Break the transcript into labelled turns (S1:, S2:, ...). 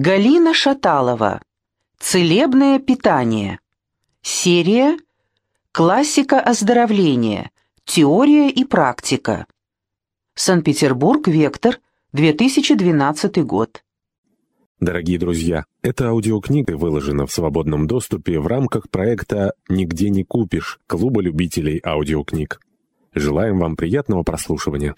S1: Галина Шаталова. Целебное питание. Серия «Классика оздоровления. Теория и практика». Санкт-Петербург, Вектор, 2012 год.
S2: Дорогие друзья, эта аудиокнига выложена в свободном доступе в рамках проекта «Нигде не купишь» Клуба любителей аудиокниг. Желаем вам приятного прослушивания.